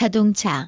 자동차.